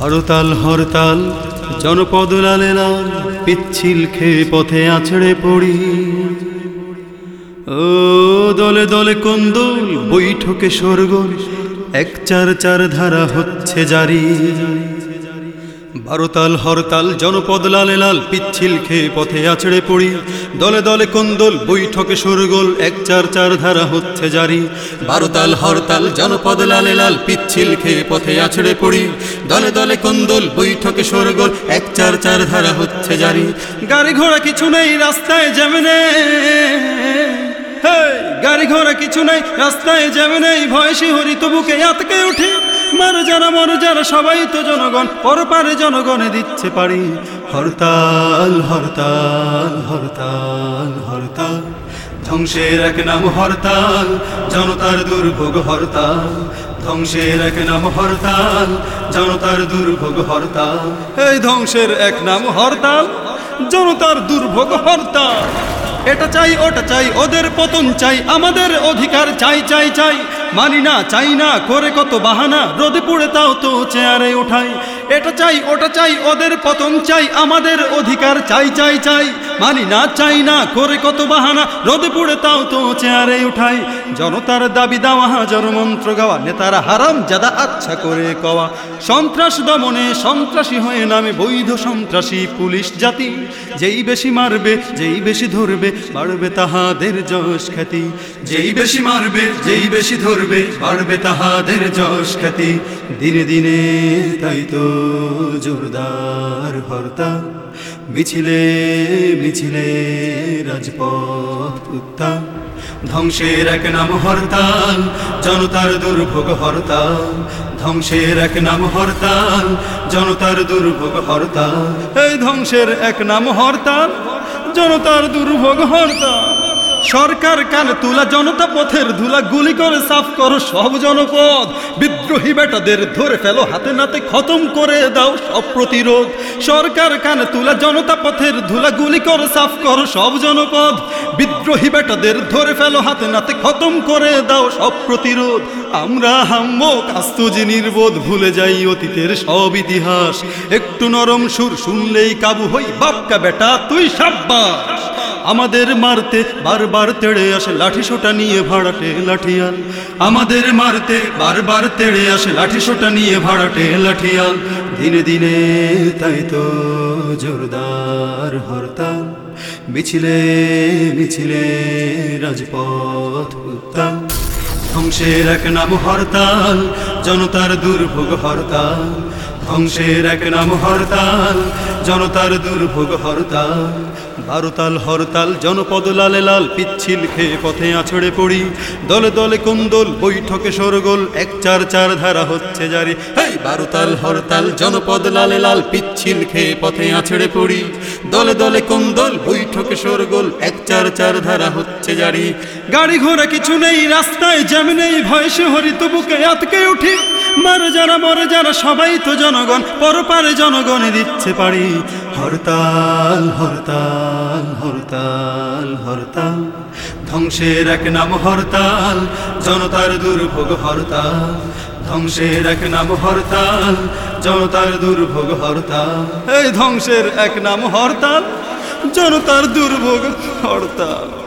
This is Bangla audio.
হরতাল হরতাল, জনপদ লালে লাল, পিচ্ছিল খেয়ে পথে আছড়ে পড়ি। ও দলে দলে কন্দল, বৈঠকে স্বর্গ এক চার চার ধারা হচ্ছে জারি। বারোতাল হরতাল জনপদ লালে লাল পিচ্ছিল খেয়ে পথে আছড়ে পড়ি। দলে দলে কন্দল বৈঠকে সরগোল এক চার চার ধারা হচ্ছে জারি। বারোতাল হরতাল জনপদ লালে লাল পিচ্ছিল খেয়ে পথে আছড়ে পড়ি। দলে দলে কন্দল বৈঠকে সরগোল এক চার চার ধারা হচ্ছে জারি। গাড়ি ঘোড়া কিছু নেই রাস্তায় হেই, গাড়ি ঘোড়া কিছু নেই রাস্তায় যাবে নেই ভয় শিহরি তবুকে আতকে উঠি। মার যারা মর যারা, সবাই তো জনগণ পরপারে জনগণে দিচ্ছে পারি হরতাল হরতাল হরতাল হরতাল। ধ্বংসের এক নাম হরতাল, জনতার দুর্ভোগ হরতাল। ধ্বংসের এক নাম হরতাল, জনতার দুর্ভোগ হরতাল। এই ধ্বংসের এক নাম হরতাল, জনতার দুর্ভোগ হরতাল। এটা চাই, ওটা চাই, ওদের পতন চাই, আমাদের অধিকার চাই চাই চাই। মানি না, চাই না, করে কত বাহানা রোদে পড়ে তাও তো চেয়ারে ওঠাই এটা চাই, ওটা চাই, ওদের পতন চাই, আমাদের অধিকার চাই চাই চাই। মানি না, চাই না, করে কত বাহানা, রোদে পড়ে তাও তো চেয়ারে উঠাই। জনতার দাবি দেওয়া, হাজার মন্ত্র গাওয়া, নেতারা হারাম জাদা আচ্ছা করে কওয়া। সন্ত্রাস দমনে সন্ত্রাসী হয়ে নামে বৈধ সন্ত্রাসী পুলিশ জাতি। যেই বেশি মারবে, যেই বেশি ধরবে, বাড়বে তাহাদের যশ খ্যাতি। যেই বেশি মারবে, যেই বেশি ধরবে, বাড়বে তাহাদের যশ খ্যাতি। দিনে দিনে তাই তো জোরদার হরতা। মিছিলে মিছিলে রাজপথ ধ্বংসের এক নাম হরতাল, জনতার দুর্ভোগ হরতাল। ধ্বংসের এক নাম হরতাল, জনতার দুর্ভোগ হরতাল। এই ধ্বংসের এক নাম হরতাল, জনতার দুর্ভোগ হরতাল। সরকার কান তুলা জনতা পথের ধুলা গুলি করে সাফ করো সব জনপদ। বিদ্রোহী বেটাদের ধরে ফেলো হাতে নাতে খতম করে দাও সব প্রতিরোধ। সরকার কান তুলা জনতা পথের ধুলা গুলি করে সাফ করো সব জনপদ। বিদ্রোহী বেটাদের ধরে ফেলো হাতে নাতে খতম করে দাও সব প্রতিরোধ। আমরা হাম্মো কাস্তুজি নির্বোধ, ভুলে যাই অতীতের সব ইতিহাস। একটু নরম সুর শুনলেই কাবু হই, বাপকা বেটা, তুই সাব্বাস। আমাদের মারতে বারবার তেড়ে আসে লাঠি সোটা নিয়ে ভাড়াটে লাঠিয়াল। আমাদের মারতে বারবার তেড়ে আসে লাঠি সোটা নিয়ে ভাড়াটে লাঠিয়াল। দিনে দিনে তাই তো জোরদার হরতাল। মিছিলে মিছিলে রাজপথ উত্তাল। ধ্বংসের এক নাম হরতাল, জনতার দুর্ভোগ হরতাল। ধ্বংসের এক নাম হরতাল, জনতার দুর্ভোগ হরতাল। বারোতাল হরতাল, জনপদ লালে লাল, পিচ্ছিল খেয়ে পথে আছড়ে পড়ি। দলে দলে কুন্দল, বৈঠকে সরগোল, এক চার চার ধারা হচ্ছে জারি। হেই বারোতাল হরতাল, জনপদ লালে লাল, পিচ্ছিল খেয়ে পথে আছড়ে পড়ি। দলে দলে কুন্দল, বৈঠকে সরগোল, এক চার চার ধারা হচ্ছে জারি। গাড়ি ঘোড়া কিছু নেই, রাস্তায় জ্যাম নেই, ভয় হরি তবুকে আতকে উঠি। মারে যারা, মরে যারা, সবাই তো জনগণ, পরপারে জনগণে দিচ্ছে পারি হরতাল হরতাল হরতাল হরতাল, ধ্বংসের এক নাম হরতাল, জনতার দুর্ভোগ হরতাল। ধ্বংসের এক নাম হরতাল, জনতার দুর্ভোগ হরতাল। এই ধ্বংসের এক নাম হরতাল, জনতার দুর্ভোগ হরতাল।